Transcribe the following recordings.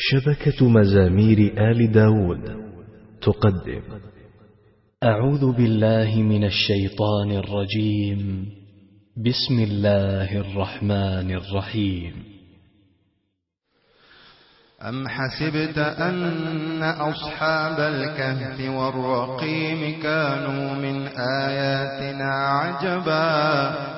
شبكة مزامير آل داود تقدم. أعوذ بالله من الشيطان الرجيم. بسم الله الرحمن الرحيم. أم حسبت أن أصحاب الكهف والرقيم كانوا من آياتنا عجباً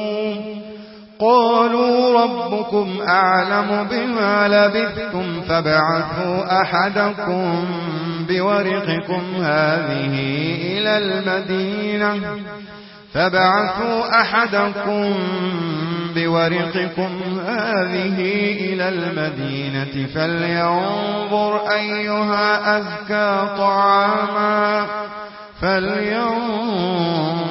قالوا ربكم أعلم بما لبثتم فابعثوا أحدكم بورقكم هذه إلى المدينة فبعثوا أحدكم بورقكم هذه إلى المدينة فلينظر أيها أزكى طعاما فلينظر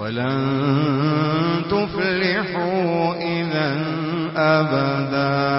ولن تفلحوا إذا أبدا.